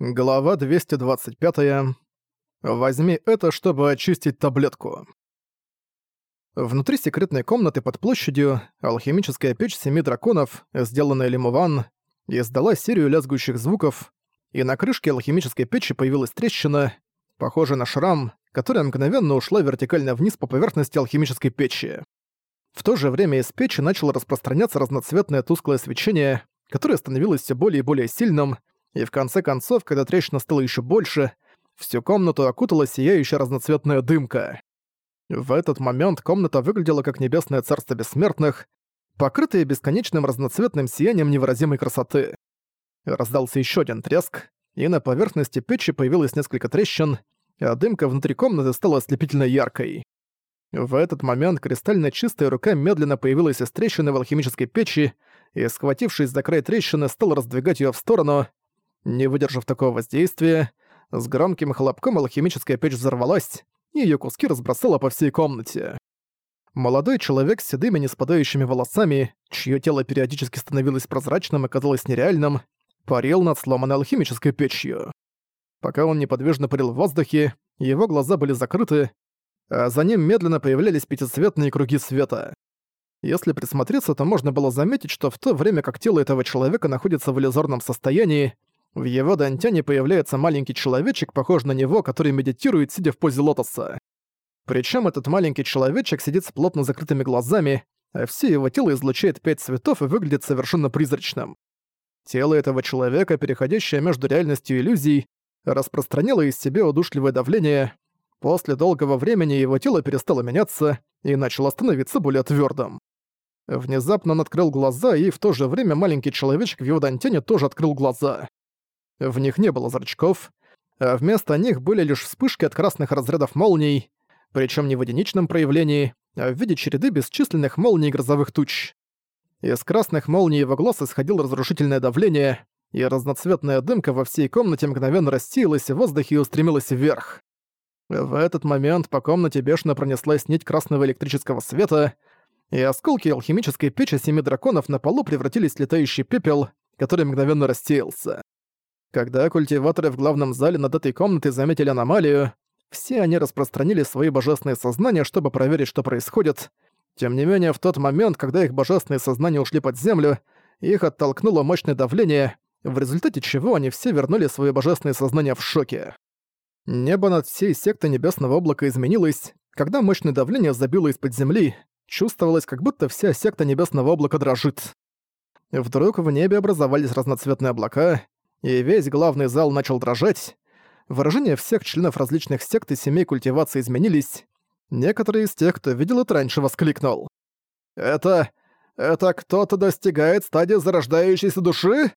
Глава 225. Возьми это, чтобы очистить таблетку. Внутри секретной комнаты под площадью алхимическая печь семи драконов, сделанная Лимуван, издала серию лязгующих звуков, и на крышке алхимической печи появилась трещина, похожая на шрам, которая мгновенно ушла вертикально вниз по поверхности алхимической печи. В то же время из печи начало распространяться разноцветное тусклое свечение, которое становилось все более и более сильным, и в конце концов, когда трещина стала еще больше, всю комнату окутала сияющая разноцветная дымка. В этот момент комната выглядела как небесное царство бессмертных, покрытое бесконечным разноцветным сиянием невыразимой красоты. Раздался еще один треск, и на поверхности печи появилось несколько трещин, а дымка внутри комнаты стала ослепительно яркой. В этот момент кристально чистая рука медленно появилась из трещины в алхимической печи и, схватившись за край трещины, стал раздвигать ее в сторону, не выдержав такого воздействия, с громким хлопком алхимическая печь взорвалась, и её куски разбросало по всей комнате. Молодой человек с седыми неспадающими волосами, чье тело периодически становилось прозрачным и казалось нереальным, парил над сломанной алхимической печью. Пока он неподвижно парил в воздухе, его глаза были закрыты, а за ним медленно появлялись пятицветные круги света. Если присмотреться, то можно было заметить, что в то время как тело этого человека находится в иллюзорном состоянии, в его дантяне появляется маленький человечек, похожий на него, который медитирует, сидя в позе лотоса. Причем этот маленький человечек сидит с плотно закрытыми глазами, а все его тело излучает пять цветов и выглядит совершенно призрачным. Тело этого человека, переходящее между реальностью и иллюзией, распространяло из себя удушливое давление. После долгого времени его тело перестало меняться и начало становиться более твердым. Внезапно он открыл глаза, и в то же время маленький человечек в его дантяне тоже открыл глаза. В них не было зрачков, а вместо них были лишь вспышки от красных разрядов молний, причем не в единичном проявлении, а в виде череды бесчисленных молний грозовых туч. Из красных молний его глаз исходило разрушительное давление, и разноцветная дымка во всей комнате мгновенно рассеялась в воздухе и устремилась вверх. В этот момент по комнате бешено пронеслась нить красного электрического света, и осколки алхимической печи семи драконов на полу превратились в летающий пепел, который мгновенно рассеялся. Когда культиваторы в главном зале над этой комнатой заметили аномалию, все они распространили свои божественные сознания, чтобы проверить, что происходит. Тем не менее, в тот момент, когда их божественные сознания ушли под землю, их оттолкнуло мощное давление, в результате чего они все вернули свои божественные сознания в шоке. Небо над всей сектой Небесного Облака изменилось, когда мощное давление забило из-под земли, чувствовалось, как будто вся секта Небесного Облака дрожит. Вдруг в небе образовались разноцветные облака, и весь главный зал начал дрожать. Выражения всех членов различных сект и семей культивации изменились. Некоторые из тех, кто видел это раньше, воскликнул. «Это... это кто-то достигает стадии зарождающейся души?»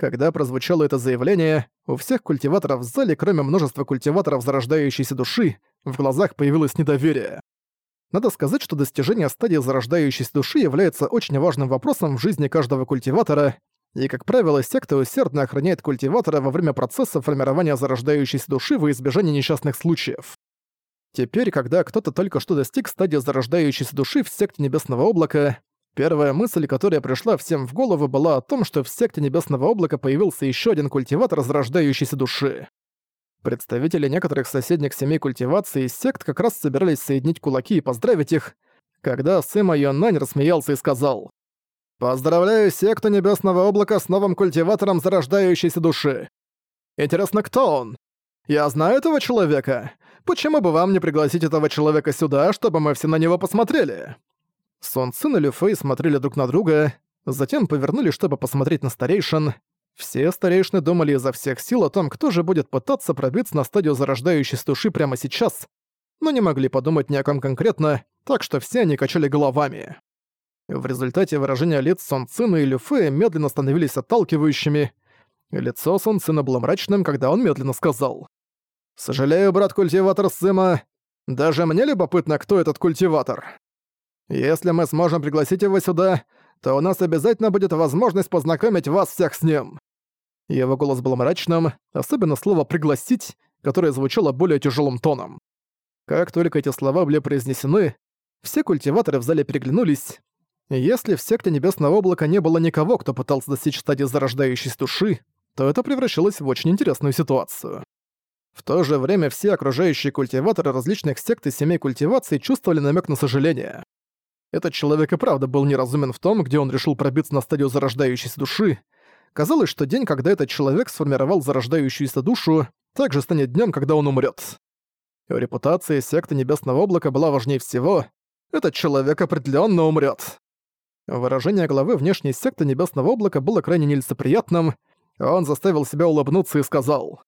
Когда прозвучало это заявление, у всех культиваторов в зале, кроме множества культиваторов зарождающейся души, в глазах появилось недоверие. Надо сказать, что достижение стадии зарождающейся души является очень важным вопросом в жизни каждого культиватора, и, как правило, секта усердно охраняет культиватора во время процесса формирования зарождающейся души во избежание несчастных случаев. Теперь, когда кто-то только что достиг стадии зарождающейся души в секте Небесного Облака, первая мысль, которая пришла всем в голову, была о том, что в секте Небесного Облака появился еще один культиватор зарождающейся души. Представители некоторых соседних семей культивации из сект как раз собирались соединить кулаки и поздравить их, когда Сыма Йоннань рассмеялся и сказал Поздравляю секту Небесного Облака с новым культиватором зарождающейся души. Интересно, кто он? Я знаю этого человека. Почему бы вам не пригласить этого человека сюда, чтобы мы все на него посмотрели?» Сон Цин и Люфей смотрели друг на друга, затем повернули, чтобы посмотреть на старейшин. Все старейшины думали изо всех сил о том, кто же будет пытаться пробиться на стадию зарождающейся души прямо сейчас, но не могли подумать ни о ком конкретно, так что все они качали головами. В результате выражения лиц Сон Цина и Люфея медленно становились отталкивающими. Лицо Сон Цина было мрачным, когда он медленно сказал. «Сожалею, брат-культиватор Сыма. Даже мне любопытно, кто этот культиватор. Если мы сможем пригласить его сюда, то у нас обязательно будет возможность познакомить вас всех с ним». Его голос был мрачным, особенно слово «пригласить», которое звучало более тяжелым тоном. Как только эти слова были произнесены, все культиваторы в зале переглянулись, если в секте Небесного Облака не было никого, кто пытался достичь стадии зарождающейся души, то это превращалось в очень интересную ситуацию. В то же время все окружающие культиваторы различных сект и семей культивации чувствовали намек на сожаление. Этот человек и правда был неразумен в том, где он решил пробиться на стадию зарождающейся души. Казалось, что день, когда этот человек сформировал зарождающуюся душу, также станет днем, когда он умрет. Репутация секты Небесного Облака была важнее всего. Этот человек определенно умрет. Выражение главы внешней секты Небесного Облака было крайне нелицеприятным. Он заставил себя улыбнуться и сказал.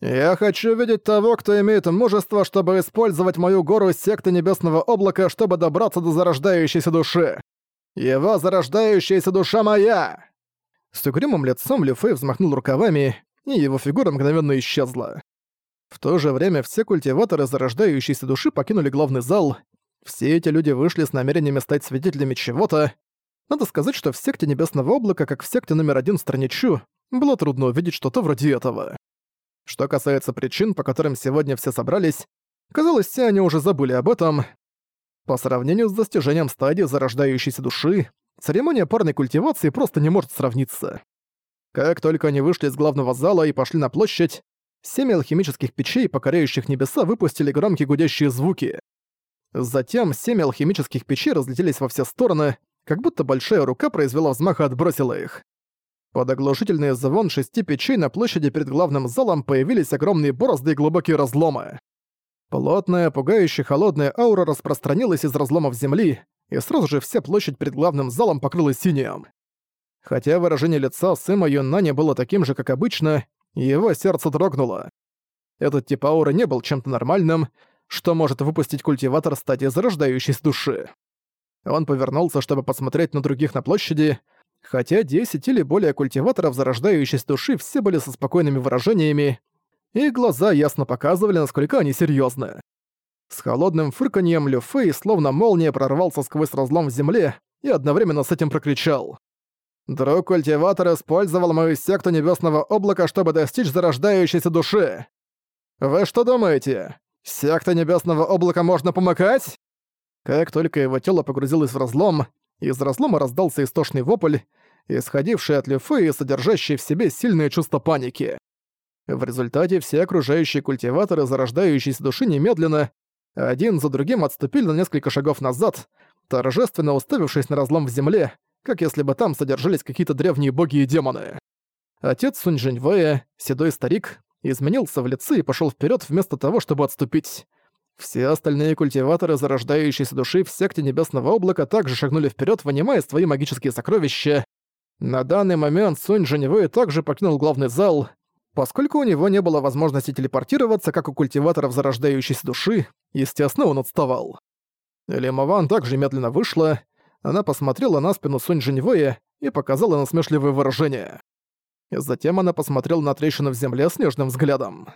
«Я хочу видеть того, кто имеет мужество, чтобы использовать мою гору секты Небесного Облака, чтобы добраться до зарождающейся души. Его зарождающаяся душа моя!» С угрюмым лицом Люфей взмахнул рукавами, и его фигура мгновенно исчезла. В то же время все культиваторы зарождающейся души покинули главный зал. Все эти люди вышли с намерениями стать свидетелями чего-то. Надо сказать, что в секте Небесного Облака, как в секте номер один в стране Чу, было трудно увидеть что-то вроде этого. Что касается причин, по которым сегодня все собрались, казалось, все они уже забыли об этом. По сравнению с достижением стадии зарождающейся души, церемония парной культивации просто не может сравниться. Как только они вышли из главного зала и пошли на площадь, семь алхимических печей, покоряющих небеса, выпустили громкие гудящие звуки. Затем семь алхимических печей разлетелись во все стороны, как будто большая рука произвела взмах и отбросила их. Под оглушительный звон шести печей на площади перед главным залом появились огромные борозды и глубокие разломы. Плотная, пугающая холодная аура распространилась из разломов земли, и сразу же вся площадь перед главным залом покрылась синим. Хотя выражение лица Сэма Юннани было таким же, как обычно, его сердце дрогнуло. Этот тип ауры не был чем-то нормальным, что может выпустить культиватор стадии зарождающейся души. Он повернулся, чтобы посмотреть на других на площади, Хотя 10 или более культиваторов зарождающейся души все были со спокойными выражениями, и глаза ясно показывали, насколько они серьезны. С холодным фырканьем Лю Фэй словно молния прорвался сквозь разлом в земле и одновременно с этим прокричал. «Друг культиватор использовал мою секту Небесного Облака, чтобы достичь зарождающейся души. Вы что думаете? Секта Небесного Облака можно помыкать?» Как только его тело погрузилось в разлом, из разлома раздался истошный вопль, исходивший от Люфы и содержащий в себе сильное чувство паники. В результате все окружающие культиваторы зарождающейся души немедленно, один за другим отступили на несколько шагов назад, торжественно уставившись на разлом в земле, как если бы там содержались какие-то древние боги и демоны. Отец Сунь Жэньвэя, седой старик, изменился в лице и пошел вперед вместо того, чтобы отступить. Все остальные культиваторы зарождающейся души в секте Небесного Облака также шагнули вперед, вынимая свои магические сокровища. На данный момент Сунь Женевой также покинул главный зал. Поскольку у него не было возможности телепортироваться, как у культиваторов зарождающейся души, естественно, он отставал. Лимован также медленно вышла, она посмотрела на спину Сунь Женевоя и показала насмешливое выражение. Затем она посмотрела на трещину в земле с нежным взглядом.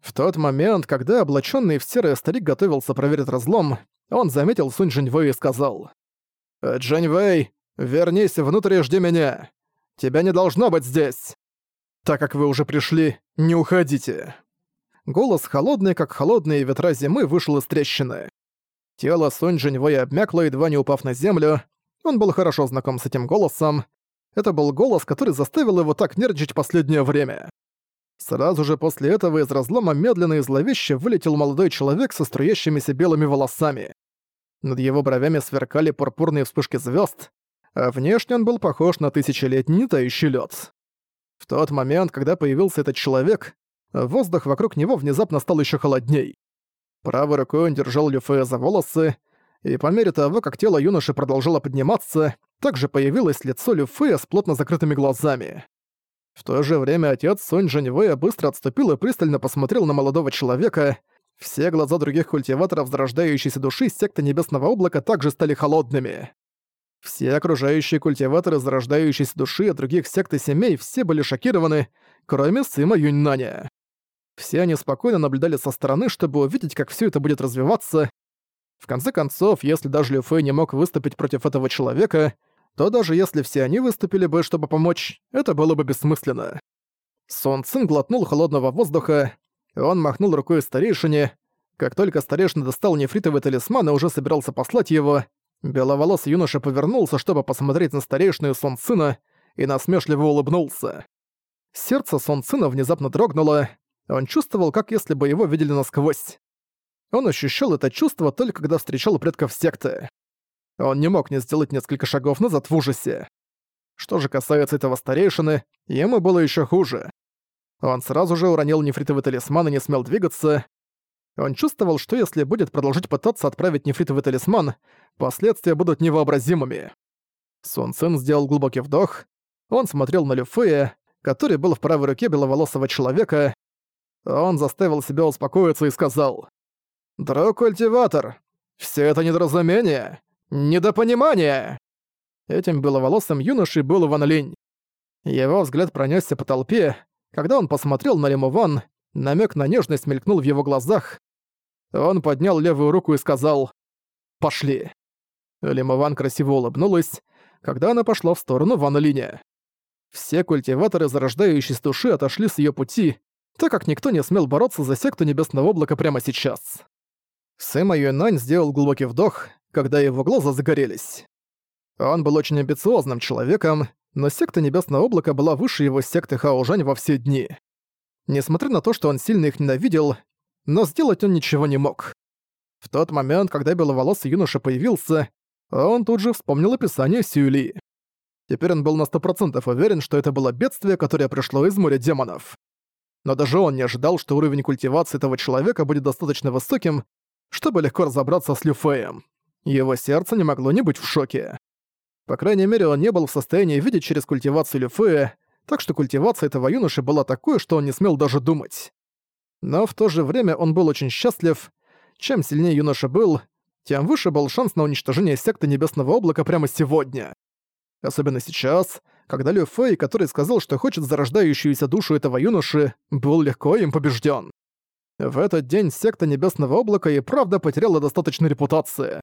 В тот момент, когда облаченный в серое старик готовился проверить разлом, он заметил Сунь Джиньвэй и сказал «Джиньвэй, вернись внутрь и жди меня. Тебя не должно быть здесь. Так как вы уже пришли, не уходите». Голос холодный, как холодные ветра зимы, вышел из трещины. Тело Сунь Джиньвэя обмякло, едва не упав на землю. Он был хорошо знаком с этим голосом. Это был голос, который заставил его так нервничать последнее время. Сразу же после этого из разлома медленно и зловеще вылетел молодой человек со струящимися белыми волосами. Над его бровями сверкали пурпурные вспышки звезд, а внешне он был похож на тысячелетний тающий лед. В тот момент, когда появился этот человек, воздух вокруг него внезапно стал еще холодней. Правой рукой он держал Люфея за волосы, и по мере того, как тело юноши продолжало подниматься, также появилось лицо Люфея с плотно закрытыми глазами. В то же время отец Сонь Джаньвэя быстро отступил и пристально посмотрел на молодого человека. Все глаза других культиваторов зарождающейся души секты Небесного Облака также стали холодными. Все окружающие культиваторы зарождающейся души от других сект и семей все были шокированы, кроме Сыма Юньнаня. Все они спокойно наблюдали со стороны, чтобы увидеть, как все это будет развиваться. В конце концов, если даже Лю Фэй не мог выступить против этого человека, то даже если все они выступили бы, чтобы помочь, это было бы бессмысленно. Сон Цин глотнул холодного воздуха, он махнул рукой старейшине. Как только старейшина достал нефритовый талисман и уже собирался послать его, беловолосый юноша повернулся, чтобы посмотреть на старейшину Сон Цина, и насмешливо улыбнулся. Сердце Сон Цина внезапно дрогнуло, он чувствовал, как если бы его видели насквозь. Он ощущал это чувство только когда встречал предков секты. Он не мог не сделать несколько шагов назад в ужасе. Что же касается этого старейшины, ему было еще хуже. Он сразу же уронил нефритовый талисман и не смел двигаться. Он чувствовал, что если будет продолжить пытаться отправить нефритовый талисман, последствия будут невообразимыми. Сун Цин сделал глубокий вдох. Он смотрел на Люфея, который был в правой руке беловолосого человека. Он заставил себя успокоиться и сказал. «Друг-культиватор, все это недоразумение, недопонимание!» Этим беловолосым юношей был Ван Линь. Его взгляд пронесся по толпе, когда он посмотрел на Лиму Ван, намек на нежность мелькнул в его глазах. Он поднял левую руку и сказал «Пошли». Лима Ван красиво улыбнулась, когда она пошла в сторону Ван Линя. Все культиваторы зарождающейся души отошли с ее пути, так как никто не смел бороться за секту Небесного Облака прямо сейчас. Сэма Юэнань сделал глубокий вдох, когда его глаза загорелись. Он был очень амбициозным человеком, но секта Небесного Облака была выше его секты Хаожань во все дни. Несмотря на то, что он сильно их ненавидел, но сделать он ничего не мог. В тот момент, когда беловолосый юноша появился, он тут же вспомнил описание Сюли. Теперь он был на сто процентов уверен, что это было бедствие, которое пришло из моря демонов. Но даже он не ожидал, что уровень культивации этого человека будет достаточно высоким, чтобы легко разобраться с Люфеем. Его сердце не могло не быть в шоке. По крайней мере, он не был в состоянии видеть через культивацию Люфея, так что культивация этого юноши была такой, что он не смел даже думать. Но в то же время он был очень счастлив. Чем сильнее юноша был, тем выше был шанс на уничтожение секты Небесного Облака прямо сегодня. Особенно сейчас, когда Лю Фэй, который сказал, что хочет зарождающуюся душу этого юноши, был легко им побежден. В этот день секта Небесного Облака и правда потеряла достаточно репутации.